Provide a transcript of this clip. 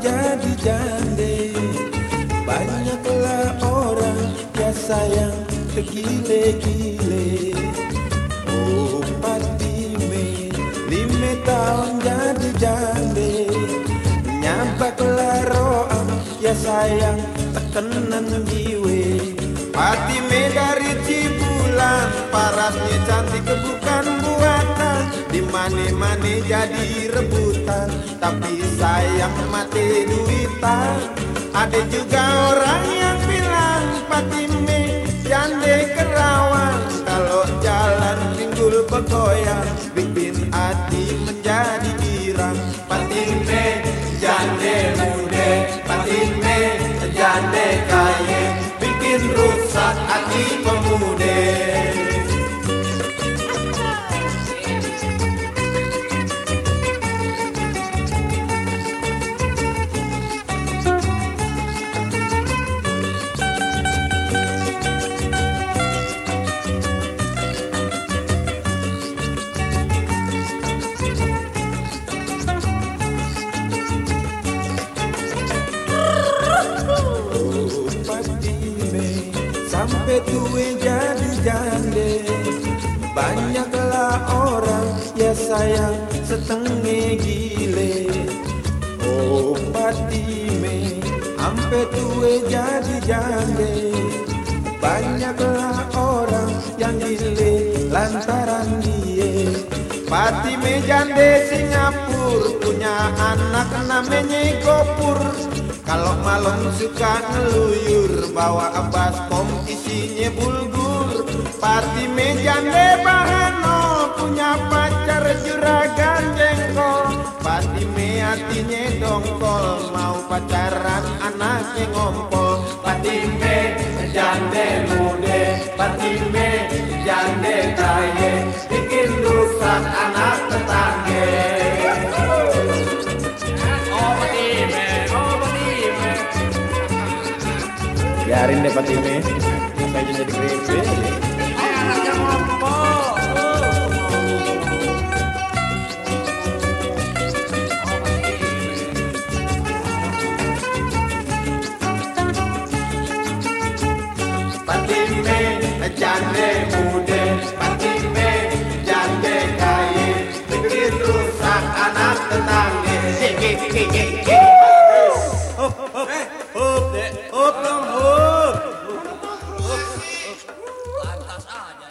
jadi jande. Banyaklah orang ya sayang tergile-gile Oh Patime lima tahun jadi jande. Nyabaklah roam ya sayang tekenan jiwe. Patime dari Cibulan Parasnya cantik bukan buatan di mana-mana jadi rebutan Tapi sayang mati duitan Ada juga orang yang bilang Patime jande kerawan Kalau jalan pinggul bergoyang sampai tua jadi jande. Banyaklah orang ya sayang setengah gile. Oh Patime sampai tua jadi jande. Banyaklah orang yang gile lantaran dia. Patime jande Singapura punya anak namanya Gopur kalau malam suka ngeluyur bawa baskom isinya bulgur. Pati mejande bahano punya pacar juragan jengkol. Pati me hatinya dongkol mau pacaran anaknya ngompol. Pati me jande mude Pati me jande kaya Biarin deh Patime. Sampai jadi keripik. Patime jande mude Patime jande kaya anak tetangga as aja